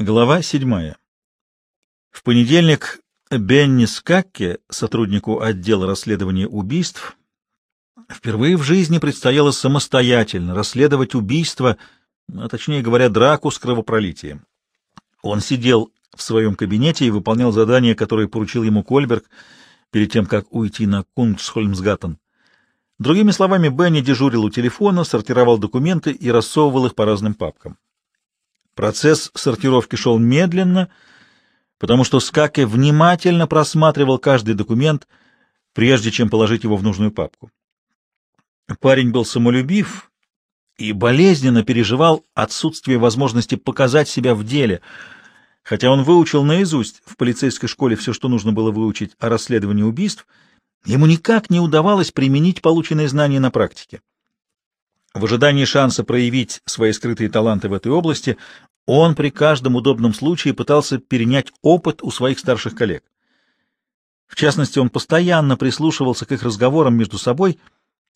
Глава седьмая. В понедельник Бенни Скакке, сотруднику отдела расследования убийств, впервые в жизни предстояло самостоятельно расследовать убийство, а точнее говоря, драку с кровопролитием. Он сидел в своем кабинете и выполнял задание, которое поручил ему Кольберг перед тем, как уйти на Кунгсхольмсгаттен. Другими словами, Бенни дежурил у телефона, сортировал документы и рассовывал их по разным папкам. Процесс сортировки шел медленно, потому что Скаке внимательно просматривал каждый документ, прежде чем положить его в нужную папку. Парень был самолюбив и болезненно переживал отсутствие возможности показать себя в деле, хотя он выучил наизусть в полицейской школе все, что нужно было выучить о расследовании убийств, ему никак не удавалось применить полученные знания на практике. В ожидании шанса проявить свои скрытые таланты в этой области, он при каждом удобном случае пытался перенять опыт у своих старших коллег. В частности, он постоянно прислушивался к их разговорам между собой,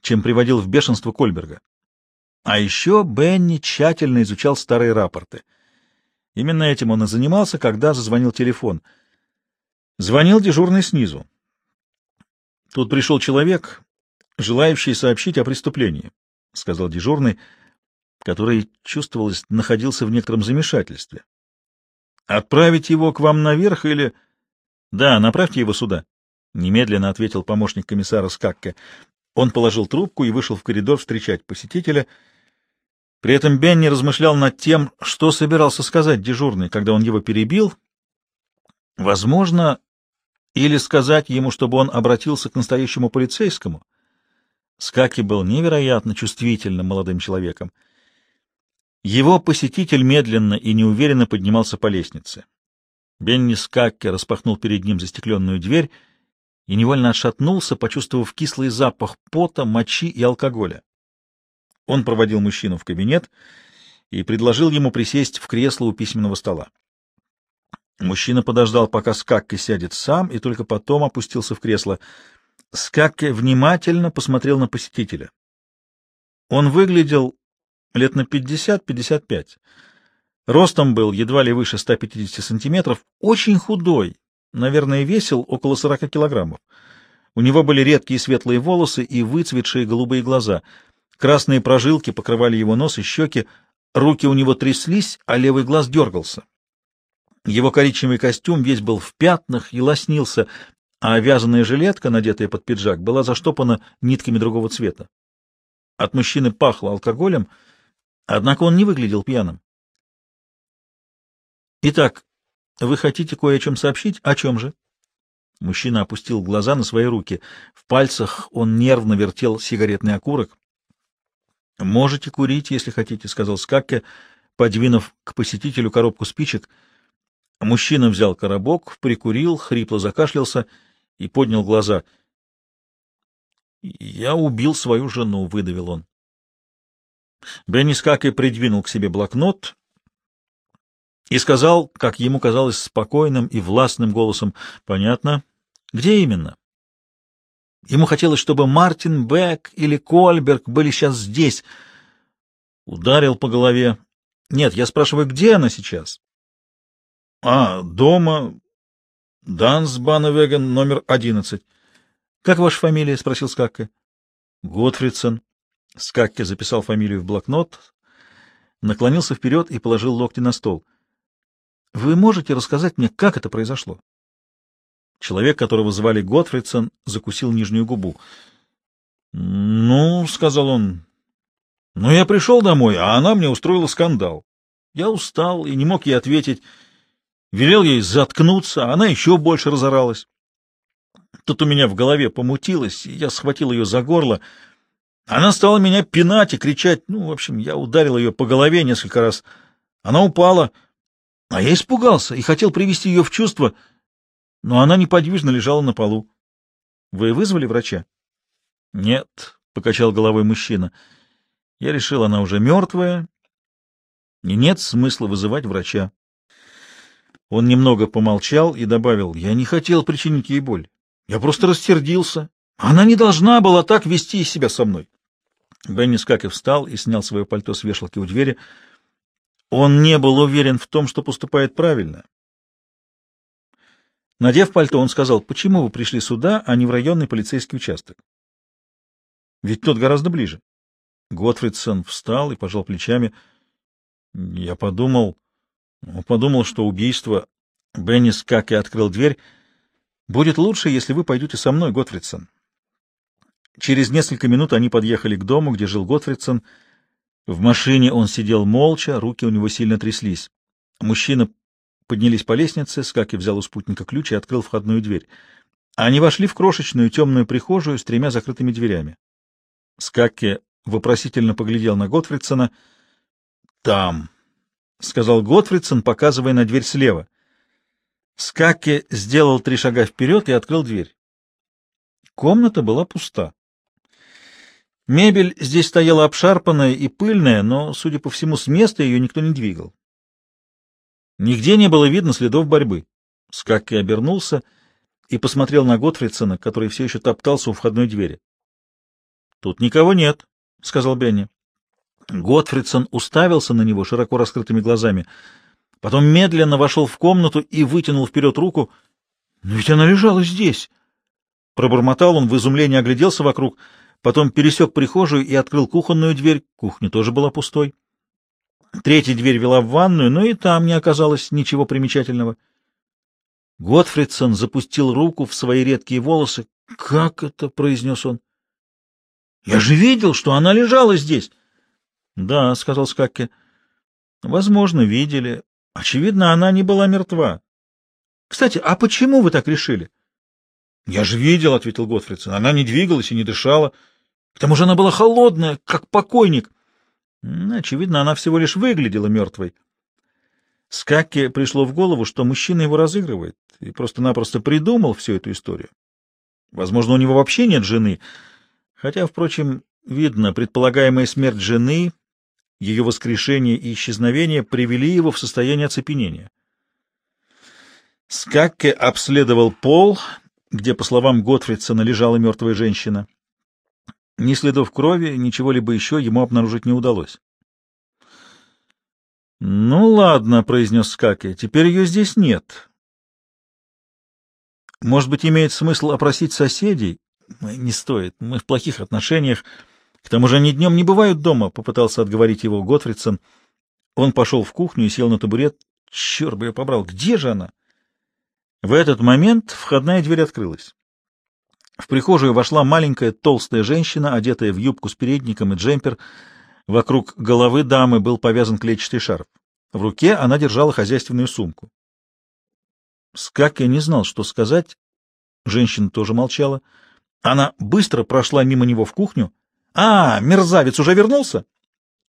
чем приводил в бешенство Кольберга. А еще Бенни тщательно изучал старые рапорты. Именно этим он и занимался, когда зазвонил телефон. Звонил дежурный снизу. Тут пришел человек, желающий сообщить о преступлении. — сказал дежурный, который, чувствовалось, находился в некотором замешательстве. — Отправить его к вам наверх или... — Да, направьте его сюда, — немедленно ответил помощник комиссара Скакке. Он положил трубку и вышел в коридор встречать посетителя. При этом Бенни размышлял над тем, что собирался сказать дежурный, когда он его перебил. Возможно, или сказать ему, чтобы он обратился к настоящему полицейскому — Скаки был невероятно чувствительным молодым человеком. Его посетитель медленно и неуверенно поднимался по лестнице. Бенни Скакки распахнул перед ним застекленную дверь и невольно отшатнулся, почувствовав кислый запах пота, мочи и алкоголя. Он проводил мужчину в кабинет и предложил ему присесть в кресло у письменного стола. Мужчина подождал, пока Скакки сядет сам, и только потом опустился в кресло — Скакке внимательно посмотрел на посетителя. Он выглядел лет на 50-55. Ростом был едва ли выше 150 сантиметров, очень худой, наверное, весил около 40 килограммов. У него были редкие светлые волосы и выцветшие голубые глаза. Красные прожилки покрывали его нос и щеки, руки у него тряслись, а левый глаз дергался. Его коричневый костюм весь был в пятнах и лоснился, а вязаная жилетка, надетая под пиджак, была заштопана нитками другого цвета. От мужчины пахло алкоголем, однако он не выглядел пьяным. «Итак, вы хотите кое о чем сообщить? О чем же?» Мужчина опустил глаза на свои руки. В пальцах он нервно вертел сигаретный окурок. «Можете курить, если хотите», — сказал Скакке, подвинув к посетителю коробку спичек. Мужчина взял коробок, прикурил, хрипло закашлялся — и поднял глаза. «Я убил свою жену», — выдавил он. Бенни Скакой придвинул к себе блокнот и сказал, как ему казалось, спокойным и властным голосом, «Понятно. Где именно?» Ему хотелось, чтобы Мартин Бек или Кольберг были сейчас здесь. Ударил по голове. «Нет, я спрашиваю, где она сейчас?» «А, дома, Дансбаневеген, номер одиннадцать. — Как ваша фамилия? — спросил Скакке. — Готфридсон. Скакке записал фамилию в блокнот, наклонился вперед и положил локти на стол. — Вы можете рассказать мне, как это произошло? Человек, которого звали Готфридсон, закусил нижнюю губу. — Ну, — сказал он, — ну, я пришел домой, а она мне устроила скандал. Я устал и не мог ей ответить. Велел ей заткнуться, а она еще больше разоралась. Тут у меня в голове помутилось, и я схватил ее за горло. Она стала меня пинать и кричать. Ну, в общем, я ударил ее по голове несколько раз. Она упала, а я испугался и хотел привести ее в чувство, но она неподвижно лежала на полу. Вы вызвали врача? Нет, — покачал головой мужчина. Я решил, она уже мертвая, и нет смысла вызывать врача. Он немного помолчал и добавил, «Я не хотел причинить ей боль. Я просто рассердился. Она не должна была так вести себя со мной». Бенни Скакев встал и снял свое пальто с вешалки у двери. Он не был уверен в том, что поступает правильно. Надев пальто, он сказал, почему вы пришли сюда, а не в районный полицейский участок? Ведь тот гораздо ближе. Готфридсон встал и пожал плечами. Я подумал, подумал, что убийство... Беннис как и открыл дверь. Будет лучше, если вы пойдете со мной, Готфридсон. Через несколько минут они подъехали к дому, где жил Готфридсон. В машине он сидел молча, руки у него сильно тряслись. Мужчина поднялись по лестнице, Скаки взял у спутника ключ и открыл входную дверь. Они вошли в крошечную темную прихожую с тремя закрытыми дверями. Скаки вопросительно поглядел на Готфридсона. «Там», — сказал Готфридсон, показывая на дверь слева. Скаки сделал три шага вперед и открыл дверь. Комната была пуста. Мебель здесь стояла обшарпанная и пыльная, но, судя по всему, с места ее никто не двигал. Нигде не было видно следов борьбы. Скакки обернулся и посмотрел на Готфридсона, который все еще топтался у входной двери. — Тут никого нет, — сказал Бенни. Готфридсон уставился на него широко раскрытыми глазами, потом медленно вошел в комнату и вытянул вперед руку. — Но ведь она лежала здесь! Пробормотал он, в изумлении огляделся вокруг, потом пересек прихожую и открыл кухонную дверь. Кухня тоже была пустой. Третья дверь вела в ванную, но и там не оказалось ничего примечательного. Готфридсон запустил руку в свои редкие волосы. «Как это?» — произнес он. «Я же видел, что она лежала здесь!» «Да», — сказал Скакке. «Возможно, видели. Очевидно, она не была мертва. Кстати, а почему вы так решили?» «Я же видел», — ответил Готфридсон. «Она не двигалась и не дышала. К тому же она была холодная, как покойник». Очевидно, она всего лишь выглядела мертвой. Скакке пришло в голову, что мужчина его разыгрывает, и просто-напросто придумал всю эту историю. Возможно, у него вообще нет жены, хотя, впрочем, видно, предполагаемая смерть жены, ее воскрешение и исчезновение привели его в состояние оцепенения. Скакке обследовал пол, где, по словам Готфридсона, лежала мертвая женщина. Ни следов крови, ничего либо еще ему обнаружить не удалось. — Ну ладно, — произнес Скаки, — теперь ее здесь нет. Может быть, имеет смысл опросить соседей? — Не стоит, мы в плохих отношениях. К тому же они днем не бывают дома, — попытался отговорить его Готфридсон. Он пошел в кухню и сел на табурет. Черт бы я побрал, где же она? В этот момент входная дверь открылась. В прихожую вошла маленькая толстая женщина, одетая в юбку с передником и джемпер. Вокруг головы дамы был повязан клетчатый шарф. В руке она держала хозяйственную сумку. Скаки не знал, что сказать. Женщина тоже молчала. Она быстро прошла мимо него в кухню. «А, мерзавец уже вернулся?»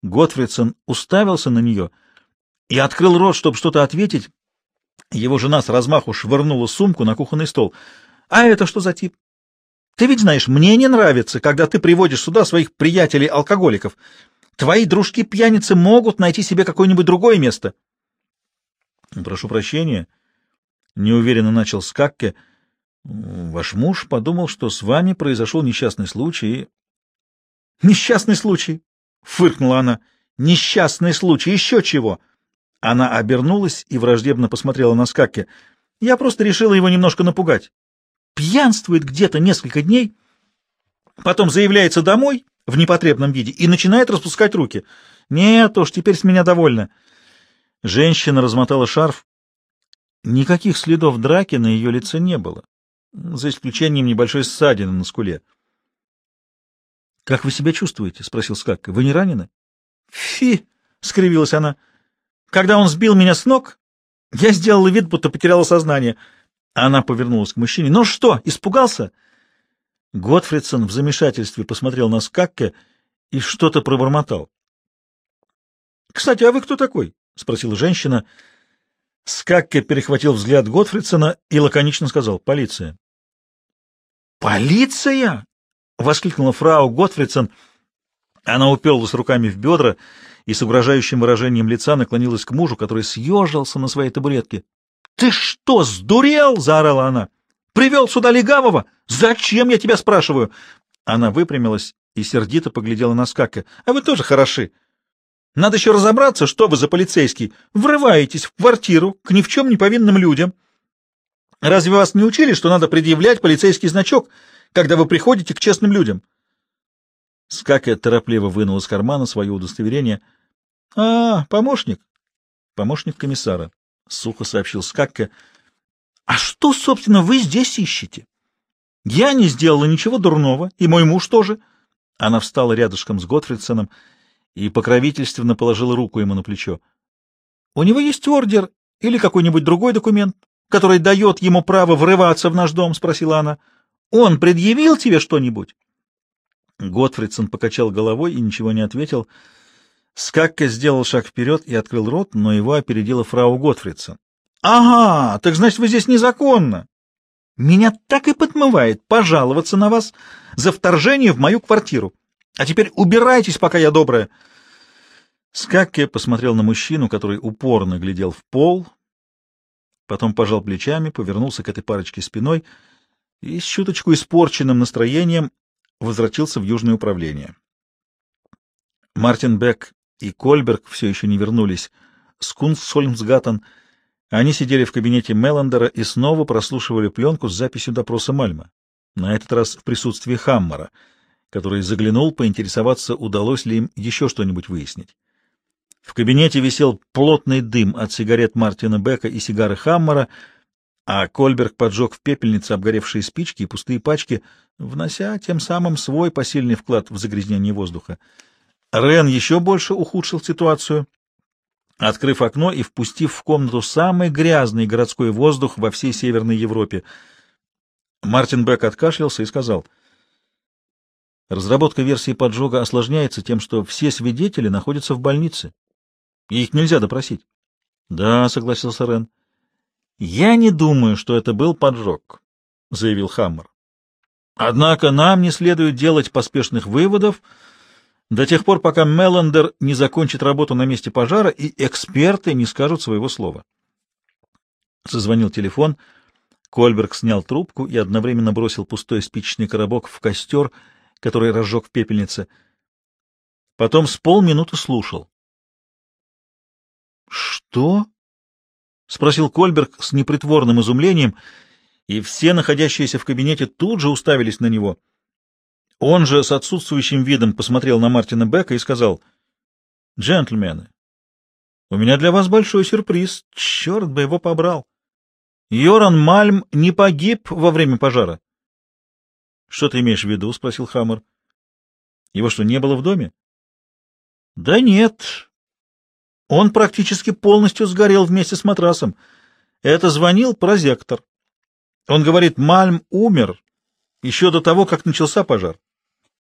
Готфридсон уставился на нее и открыл рот, чтобы что-то ответить. Его жена с размаху швырнула сумку на кухонный стол. «А это что за тип? Ты ведь знаешь, мне не нравится, когда ты приводишь сюда своих приятелей-алкоголиков. Твои дружки-пьяницы могут найти себе какое-нибудь другое место. Прошу прощения, неуверенно начал Скакке. Ваш муж подумал, что с вами произошел несчастный случай. Несчастный случай, фыркнула она. Несчастный случай, еще чего? Она обернулась и враждебно посмотрела на Скакке. Я просто решила его немножко напугать пьянствует где-то несколько дней, потом заявляется домой в непотребном виде и начинает распускать руки. Нет уж, теперь с меня довольно. Женщина размотала шарф. Никаких следов драки на ее лице не было, за исключением небольшой ссадины на скуле. — Как вы себя чувствуете? — спросил Скакка. — Вы не ранены? — Фи! — скривилась она. — Когда он сбил меня с ног, я сделала вид, будто потеряла сознание — она повернулась к мужчине. «Ну что, испугался?» Готфридсон в замешательстве посмотрел на Скакке и что-то пробормотал. «Кстати, а вы кто такой?» — спросила женщина. Скакке перехватил взгляд Готфридсона и лаконично сказал «Полиция». «Полиция?» — воскликнула фрау Готфридсон. Она уперлась руками в бедра и с угрожающим выражением лица наклонилась к мужу, который съежился на своей табуретке. «Ты что, сдурел?» — заорала она. «Привел сюда легавого? Зачем, я тебя спрашиваю?» Она выпрямилась и сердито поглядела на Скака. «А вы тоже хороши. Надо еще разобраться, что вы за полицейский. Врываетесь в квартиру к ни в чем не повинным людям. Разве вас не учили, что надо предъявлять полицейский значок, когда вы приходите к честным людям? Скакя торопливо вынул из кармана свое удостоверение. — А, помощник? — Помощник комиссара, — сухо сообщил Скакке. — А что, собственно, вы здесь ищете? Я не сделала ничего дурного, и мой муж тоже. Она встала рядышком с Готфридсоном и покровительственно положила руку ему на плечо. — У него есть ордер или какой-нибудь другой документ, который дает ему право врываться в наш дом? — спросила она. — Он предъявил тебе что-нибудь? Готфридсон покачал головой и ничего не ответил. Скакка сделал шаг вперед и открыл рот, но его опередила фрау Готфридсон. — Ага, так значит, вы здесь незаконно. Меня так и подмывает пожаловаться на вас за вторжение в мою квартиру. А теперь убирайтесь, пока я добрая. Скакке посмотрел на мужчину, который упорно глядел в пол, потом пожал плечами, повернулся к этой парочке спиной и с чуточку испорченным настроением возвратился в Южное управление. Мартин Бек и Кольберг все еще не вернулись с Кунсхольмсгаттен. Они сидели в кабинете Меллендера и снова прослушивали пленку с записью допроса Мальма, на этот раз в присутствии Хаммара, который заглянул поинтересоваться, удалось ли им еще что-нибудь выяснить. В кабинете висел плотный дым от сигарет Мартина Бека и сигары Хаммара, а Кольберг поджег в пепельнице обгоревшие спички и пустые пачки, внося тем самым свой посильный вклад в загрязнение воздуха. Рен еще больше ухудшил ситуацию, открыв окно и впустив в комнату самый грязный городской воздух во всей Северной Европе. Мартин Бек откашлялся и сказал, «Разработка версии поджога осложняется тем, что все свидетели находятся в больнице, и их нельзя допросить». «Да», — согласился Рен. «Я не думаю, что это был поджог», — заявил Хаммер. «Однако нам не следует делать поспешных выводов до тех пор, пока Меллендер не закончит работу на месте пожара и эксперты не скажут своего слова». Созвонил телефон. Кольберг снял трубку и одновременно бросил пустой спичечный коробок в костер, который разжег в пепельнице. Потом с полминуты слушал. «Что?» — спросил Кольберг с непритворным изумлением, и все находящиеся в кабинете тут же уставились на него. Он же с отсутствующим видом посмотрел на Мартина Бека и сказал, «Джентльмены, у меня для вас большой сюрприз. Черт бы его побрал! Йоран Мальм не погиб во время пожара». «Что ты имеешь в виду?» — спросил Хаммер. «Его что, не было в доме?» «Да нет, он практически полностью сгорел вместе с матрасом. Это звонил прозектор. Он говорит, Мальм умер еще до того, как начался пожар.